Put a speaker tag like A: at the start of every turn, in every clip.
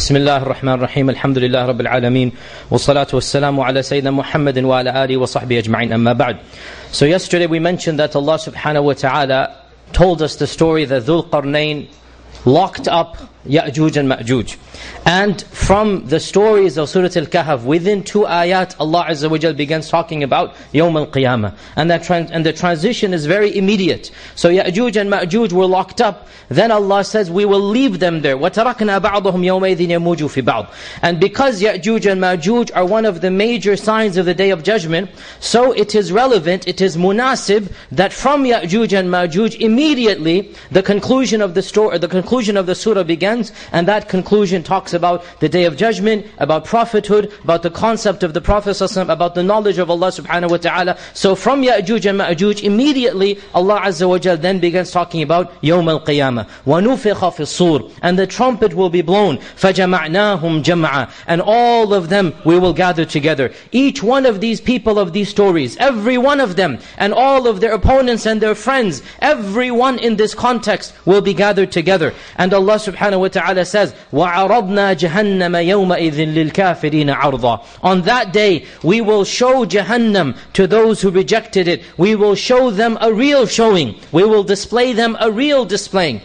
A: بسم الله الرحمن الرحيم الحمد لله رب العالمين والصلاة والسلام على سيدنا محمد وعلى آله وصحبه أجمعين أما بعد So yesterday we mentioned that Allah subhanahu wa ta'ala told us the story that Dhul Qarnayn locked up Ya'juj and Ma'juj. And from the stories of Surah Al-Kahf, within two ayat, Allah Azza wa Jal begins talking about Yawm Al-Qiyamah. And, that and the transition is very immediate. So Ya'juj and Ma'juj were locked up. Then Allah says, we will leave them there. وَتَرَكْنَا بَعْضَهُمْ يَوْمَئِذٍ يَمُوجُ فِي بَعْضٍ And because Ya'juj and Ma'juj are one of the major signs of the Day of Judgment, so it is relevant, it is munasib, that from Ya'juj and Ma'juj, immediately, the conclusion of the story, the conclusion of the surah begins, and that conclusion talks about the Day of Judgment, about prophethood, about the concept of the Prophet ﷺ, about the knowledge of Allah subhanahu wa ta'ala. So from Ya'juj and Ma'juj, immediately Allah Azza wa Jal then begins talking about Yawm al-Qiyamah. وَنُفِخَ فِي الصُّورِ And the trumpet will be blown. فَجَمَعْنَاهُمْ جَمْعًا And all of them we will gather together. Each one of these people of these stories, every one of them, and all of their opponents and their friends, everyone in this context will be gathered together. And Allah subhanahu wa ta'ala says, وَعَرَضْنَا جَهَنَّمَ يَوْمَئِذٍ لِلْكَافِرِينَ عَرْضًا On that day, we will show Jahannam to those who rejected it. We will show them a real showing. We will display them a real displaying.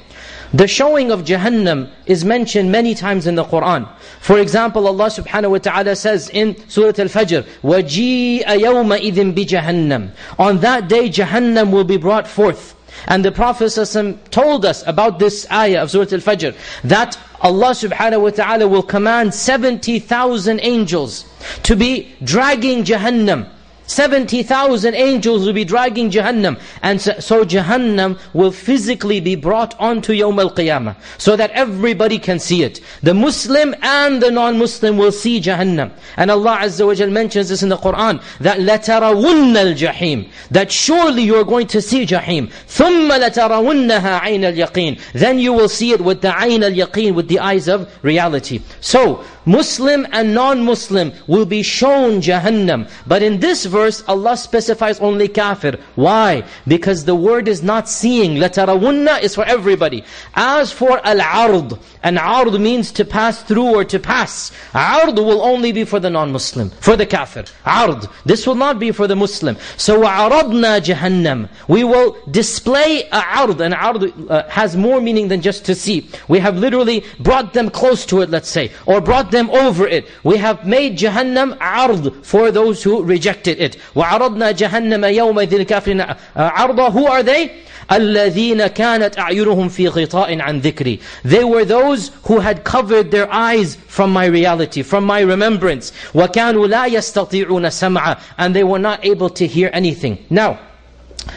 A: The showing of Jahannam is mentioned many times in the Qur'an. For example, Allah subhanahu wa ta'ala says in Surah Al-Fajr, وَجِيءَ يَوْمَئِذٍ بِجَهَنَّمْ On that day, Jahannam will be brought forth. And the Prophet ﷺ told us about this ayah of Surah Al-Fajr, that Allah subhanahu wa ta'ala will command 70,000 angels to be dragging Jahannam 70,000 angels will be dragging Jahannam. And so, so, Jahannam will physically be brought onto Yawm al-Qiyamah. So that everybody can see it. The Muslim and the non-Muslim will see Jahannam. And Allah Azza wa Jal mentions this in the Qur'an. That لَتَرَوُنَّ الْجَحِيمِ That surely you are going to see Jahim. ثُمَّ لَتَرَوُنَّهَا عَيْنَ الْيَقِينِ Then you will see it with the عَيْنَ الْيَقِينِ With the eyes of reality. So, Muslim and non-Muslim will be shown Jahannam. But in this verse, Allah specifies only kafir. Why? Because the word is not seeing. لَتَرَوُنَّ is for everybody. As for al-ard, and ard means to pass through or to pass. Ard will only be for the non-Muslim, for the kafir. Ard. This will not be for the Muslim. So وَعَرَضْنَا جَهَنَّمْ We will display a ard, and ard uh, has more meaning than just to see. We have literally brought them close to it, let's say, or brought them over it. We have made Jahannam ard for those who rejected it. وَعَرَضْنَا جَهَنَّمَ يَوْمَ ذِي الْكَافِرِينَ عَرْضًا Who are they? الَّذِينَ كَانَتْ أَعْيُنُهُمْ فِي غِطَاءٍ عَنْ ذِكْرِ They were those who had covered their eyes from my reality, from my remembrance. وَكَانُوا لَا يَسْتَطِيعُونَ سَمْعًا And they were not able to hear anything. Now,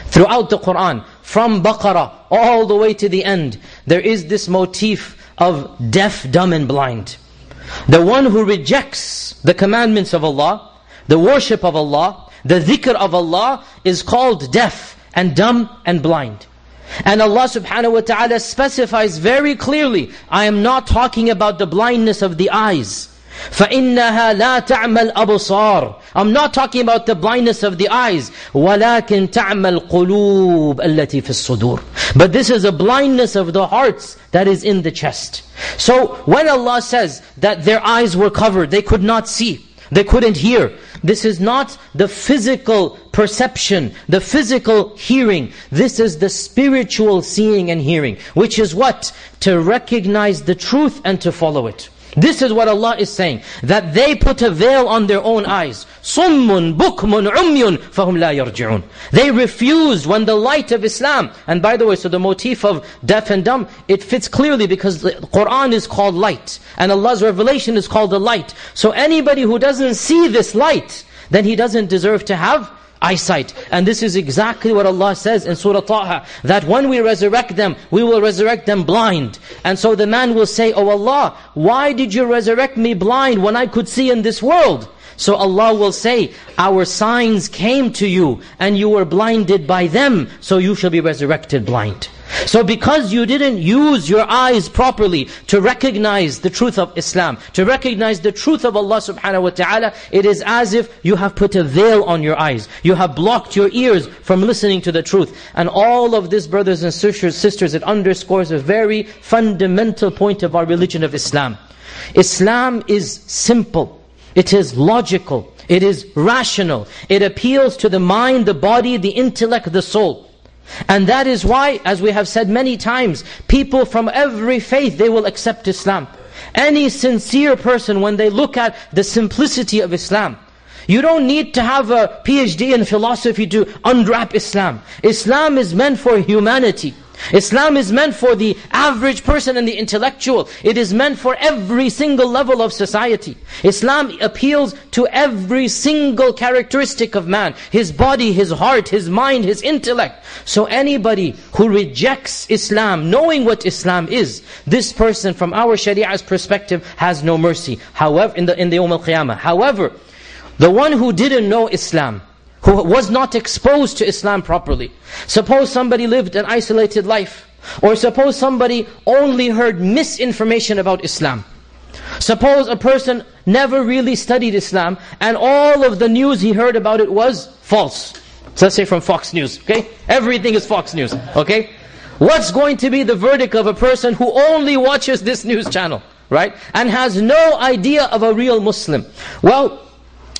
A: throughout the Qur'an, from Baqarah all the way to the end, there is this motif of deaf, dumb and blind. The one who rejects the commandments of Allah, the worship of Allah, the dhikr of Allah is called deaf and dumb and blind. And Allah subhanahu wa ta'ala specifies very clearly, I am not talking about the blindness of the eyes. فَإِنَّهَا لَا تَعْمَى الْأَبْصَارِ I'm not talking about the blindness of the eyes. وَلَكِنْ تَعْمَى الْقُلُوبِ الَّتِي فِي الصُّدُورِ But this is a blindness of the hearts that is in the chest. So when Allah says that their eyes were covered, they could not see, they couldn't hear. This is not the physical perception, the physical hearing. This is the spiritual seeing and hearing. Which is what? To recognize the truth and to follow it. This is what Allah is saying. That they put a veil on their own eyes. صُمٌّ بُكْمٌ عُمْيٌ فَهُمْ لَا يَرْجِعُونَ They refused when the light of Islam, and by the way, so the motif of deaf and dumb, it fits clearly because the Qur'an is called light. And Allah's revelation is called the light. So anybody who doesn't see this light, then he doesn't deserve to have eyesight. And this is exactly what Allah says in Surah Taha, that when we resurrect them, we will resurrect them blind. And so the man will say, Oh Allah, why did you resurrect me blind when I could see in this world? So Allah will say, our signs came to you and you were blinded by them, so you shall be resurrected blind. So because you didn't use your eyes properly to recognize the truth of Islam, to recognize the truth of Allah subhanahu wa ta'ala, it is as if you have put a veil on your eyes. You have blocked your ears from listening to the truth. And all of this, brothers and sisters, sisters, it underscores a very fundamental point of our religion of Islam. Islam is simple. It is logical. It is rational. It appeals to the mind, the body, the intellect, the soul. And that is why, as we have said many times, people from every faith, they will accept Islam. Any sincere person, when they look at the simplicity of Islam, you don't need to have a PhD in philosophy to unwrap Islam. Islam is meant for humanity. Islam is meant for the average person and the intellectual. It is meant for every single level of society. Islam appeals to every single characteristic of man. His body, his heart, his mind, his intellect. So anybody who rejects Islam, knowing what Islam is, this person from our Shariah's perspective has no mercy. However, in the, in the Yawm al-Qiyamah. However, the one who didn't know Islam, who was not exposed to Islam properly. Suppose somebody lived an isolated life. Or suppose somebody only heard misinformation about Islam. Suppose a person never really studied Islam and all of the news he heard about it was false. So let's say from Fox News, okay? Everything is Fox News, okay? What's going to be the verdict of a person who only watches this news channel, right? And has no idea of a real Muslim? Well,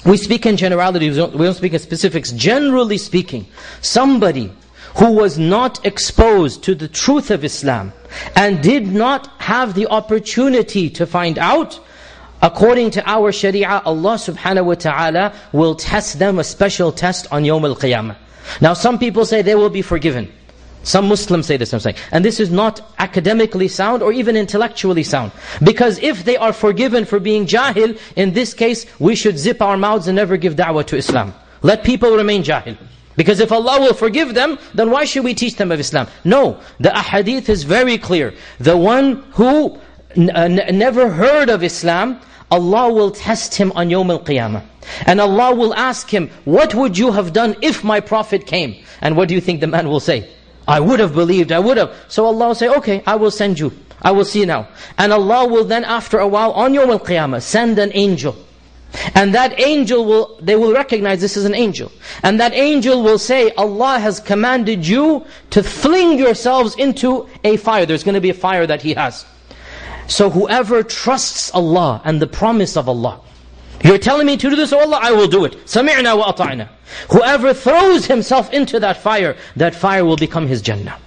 A: we speak in generalities, we don't, we don't speak in specifics. Generally speaking, somebody who was not exposed to the truth of Islam and did not have the opportunity to find out, according to our sharia, Allah subhanahu wa ta'ala will test them a special test on Yawm al-Qiyamah. Now some people say they will be forgiven. Some Muslims say this, I'm saying. And this is not academically sound or even intellectually sound. Because if they are forgiven for being jahil, in this case, we should zip our mouths and never give da'wah to Islam. Let people remain jahil. Because if Allah will forgive them, then why should we teach them of Islam? No, the ahadith is very clear. The one who uh, never heard of Islam, Allah will test him on Yawm al-Qiyamah. And Allah will ask him, what would you have done if my Prophet came? And what do you think the man will say? I would have believed, I would have. So Allah will say, okay, I will send you. I will see now. And Allah will then after a while, on Yawm al-Qiyamah, send an angel. And that angel will, they will recognize this is an angel. And that angel will say, Allah has commanded you to fling yourselves into a fire. There's going to be a fire that He has. So whoever trusts Allah and the promise of Allah, you're telling me to do this, O oh Allah, I will do it. Sami'na wa ata'na. Whoever throws himself into that fire, that fire will become his Jannah.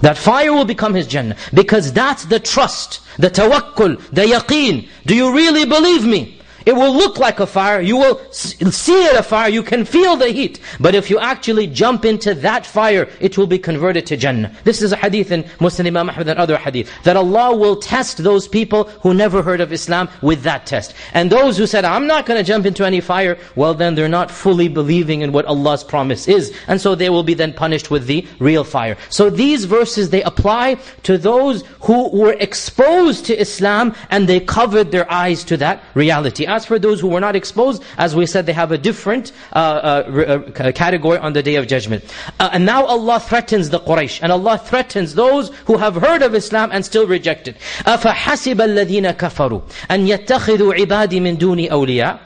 A: That fire will become his Jannah. Because that's the trust, the tawakkul, the yaqeen. Do you really believe me? It will look like a fire, you will see it a fire, you can feel the heat. But if you actually jump into that fire, it will be converted to Jannah. This is a hadith in Muslim Imam Ahmad and other hadith. That Allah will test those people who never heard of Islam with that test. And those who said, I'm not going to jump into any fire, well then they're not fully believing in what Allah's promise is. And so they will be then punished with the real fire. So these verses, they apply to those who were exposed to Islam and they covered their eyes to that reality As for those who were not exposed, as we said, they have a different uh, uh, uh category on the Day of Judgment. Uh, and now Allah threatens the Quraysh, and Allah threatens those who have heard of Islam and still reject it. أَفَحَسِبَ الَّذِينَ كَفَرُوا أَنْ يَتَّخِذُوا عِبَادِي مِن دُونِ أَوْلِيَاءَ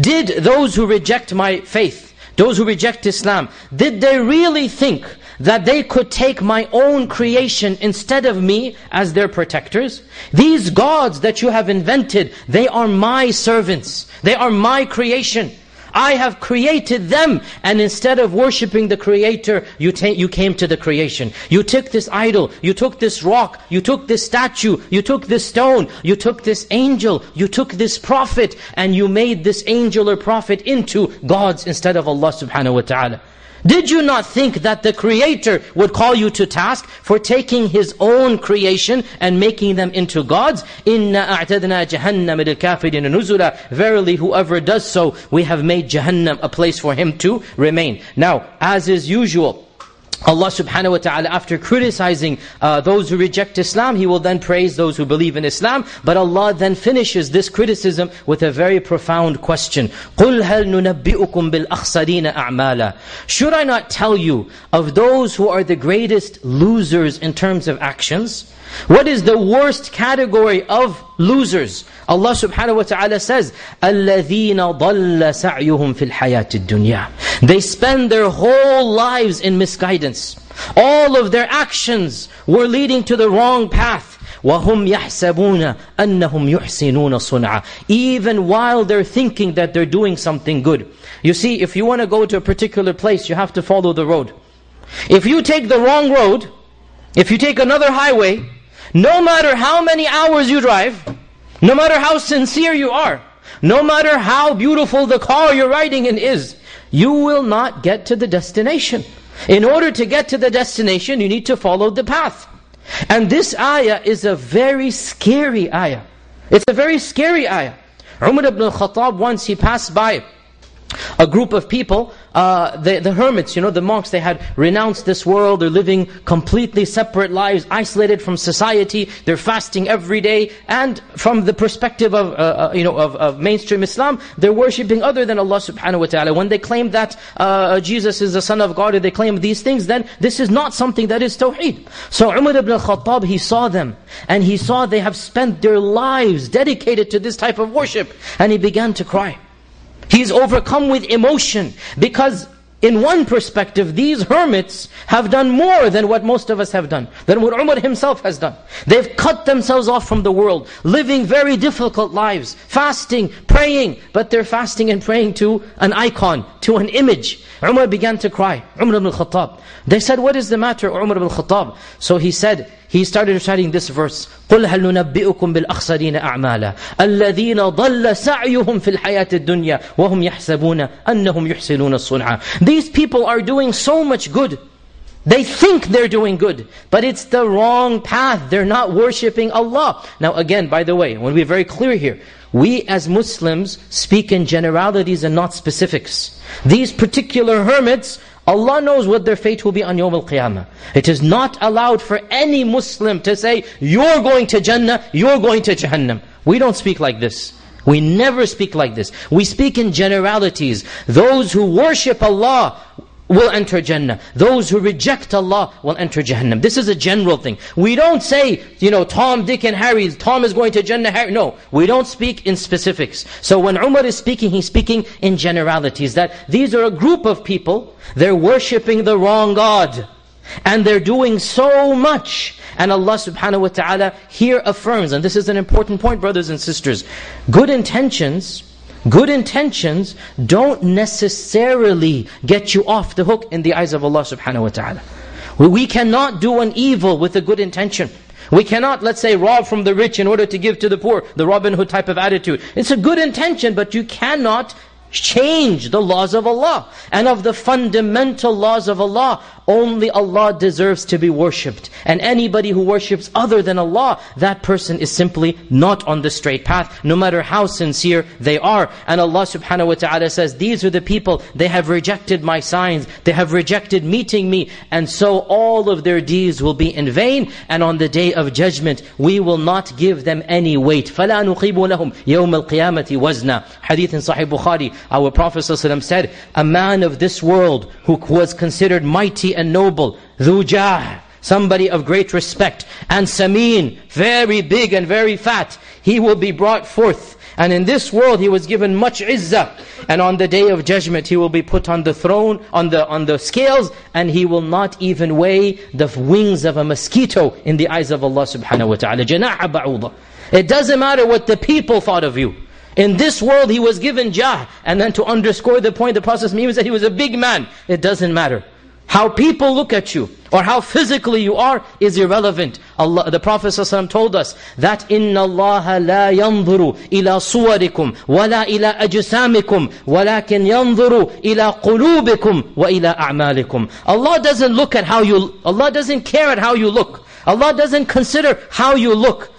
A: Did those who reject my faith, those who reject Islam, did they really think that they could take my own creation instead of me as their protectors. These gods that you have invented, they are my servants. They are my creation. I have created them. And instead of worshipping the Creator, you, you came to the creation. You took this idol, you took this rock, you took this statue, you took this stone, you took this angel, you took this prophet, and you made this angel or prophet into gods instead of Allah subhanahu wa ta'ala. Did you not think that the Creator would call you to task for taking His own creation and making them into gods? إِنَّا أَعْتَدْنَا جَهَنَّمَ لِلْكَافِرِينَ نُزُلًا Verily, whoever does so, we have made Jahannam a place for him to remain. Now, as is usual, Allah subhanahu wa ta'ala, after criticizing uh, those who reject Islam, He will then praise those who believe in Islam. But Allah then finishes this criticism with a very profound question. قُلْ هَلْ نُنَبِّئُكُمْ بِالْأَخْسَرِينَ أَعْمَالًا Should I not tell you of those who are the greatest losers in terms of actions? What is the worst category of losers. Allah subhanahu wa ta'ala says, الَّذِينَ ضَلَّ سَعْيُهُمْ فِي الْحَيَاةِ الدُّنْيَا They spend their whole lives in misguidance. All of their actions were leading to the wrong path. وَهُمْ يَحْسَبُونَ أَنَّهُمْ يُحْسِنُونَ صُنْعًا Even while they're thinking that they're doing something good. You see, if you want to go to a particular place, you have to follow the road. If you take the wrong road, if you take another highway, no matter how many hours you drive, no matter how sincere you are, no matter how beautiful the car you're riding in is, you will not get to the destination. In order to get to the destination, you need to follow the path. And this ayah is a very scary ayah. It's a very scary ayah. Umar ibn al-Khattab, once he passed by a group of people, uh, the, the hermits, you know, the monks, they had renounced this world, they're living completely separate lives, isolated from society, they're fasting every day, and from the perspective of, uh, uh, you know, of, of, mainstream Islam, they're worshipping other than Allah subhanahu wa ta'ala. When they claim that uh, Jesus is the Son of God, or they claim these things, then this is not something that is tawheed. So Umar ibn al-Khattab, he saw them, and he saw they have spent their lives dedicated to this type of worship, and he began to cry. He's overcome with emotion because in one perspective, these hermits have done more than what most of us have done, than what Umar himself has done. They've cut themselves off from the world, living very difficult lives, fasting, praying, but they're fasting and praying to an icon, to an image. Umar began to cry, Umar ibn al-Khattab. They said, what is the matter, Umar ibn al-Khattab? So he said, he started reciting this verse قُلْ هَلْ نُنَبِّئُكُمْ بِالْأَخْسَرِينَ أَعْمَالًا الَّذِينَ ضَلَّ سَعْيُهُمْ فِي الْحَيَاةِ الدُّنْيَا وَهُمْ يَحْسَبُونَ أَنَّهُمْ يُحْسِنُونَ الصُّنْعَ These people are doing so much good. They think they're doing good, but it's the wrong path. They're not worshipping Allah. Now again, by the way, I want to be very clear here. We as Muslims speak in generalities and not specifics. These particular hermits Allah knows what their fate will be on Yawm al-Qiyamah. It is not allowed for any Muslim to say, you're going to Jannah, you're going to Jahannam. We don't speak like this. We never speak like this. We speak in generalities. Those who worship Allah will enter Jannah. Those who reject Allah will enter Jahannam. This is a general thing. We don't say, you know, Tom, Dick and Harry, Tom is going to Jannah, Harry. No, we don't speak in specifics. So when Umar is speaking, he's speaking in generalities. That these are a group of people, they're worshipping the wrong God. And they're doing so much. And Allah subhanahu wa ta'ala here affirms, and this is an important point, brothers and sisters, good intentions Good intentions don't necessarily get you off the hook in the eyes of Allah subhanahu wa ta'ala. We cannot do an evil with a good intention. We cannot, let's say, rob from the rich in order to give to the poor, the Robin Hood type of attitude. It's a good intention, but you cannot change the laws of Allah. And of the fundamental laws of Allah, only Allah deserves to be worshipped. And anybody who worships other than Allah, that person is simply not on the straight path, no matter how sincere they are. And Allah subhanahu wa ta'ala says, these are the people, they have rejected my signs, they have rejected meeting me, and so all of their deeds will be in vain, and on the day of judgment, we will not give them any weight. فَلَا نُقِيبُ لَهُمْ يَوْمَ الْقِيَامَةِ وَزْنًا Hadith in Sahih Bukhari, our Prophet ﷺ said, a man of this world who was considered mighty and noble, ذُو somebody of great respect, and Samin, very big and very fat, he will be brought forth. And in this world he was given much izzah. And on the day of judgment he will be put on the throne, on the on the scales, and he will not even weigh the wings of a mosquito in the eyes of Allah subhanahu wa ta'ala. Jana'a ba'udha. It doesn't matter what the people thought of you. In this world he was given jah. And then to underscore the point, the Prophet said he was a big man. It doesn't matter. How people look at you or how physically you are is irrelevant. Allah, the Prophet ﷺ told us that إِنَّ اللَّهَ لَا يَنظُرُ إِلَى صُوَرِكُمْ وَلَا إِلَى أَجْسَامِكُمْ وَلَكِنْ يَنظُرُ إِلَى قُلُوبِكُمْ وَإِلَى أَعْمَالِكُمْ Allah doesn't look at how you, Allah doesn't care at how you look. Allah doesn't consider how you look.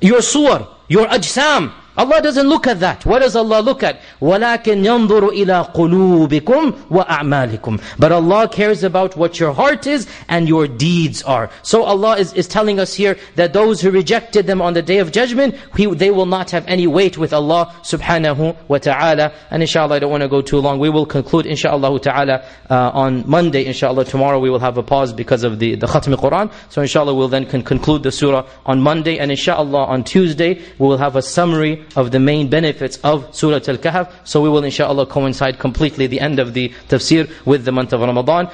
A: Your suwar, your ajsam, Allah doesn't look at that. What does Allah look at? وَلَكِنْ يَنظُرُ إِلَىٰ قُلُوبِكُمْ وَأَعْمَالِكُمْ But Allah cares about what your heart is and your deeds are. So Allah is, is telling us here that those who rejected them on the Day of Judgment, he, they will not have any weight with Allah subhanahu wa ta'ala. And inshallah, I don't want to go too long. We will conclude inshallah ta'ala uh, on Monday. Inshallah, tomorrow we will have a pause because of the, the Khatm Quran. So inshallah, we'll then conclude the surah on Monday. And inshallah, on Tuesday, we will have a summary of the main benefits of Surah Al-Kahf. So we will inshallah coincide completely the end of the tafsir with the month of Ramadan.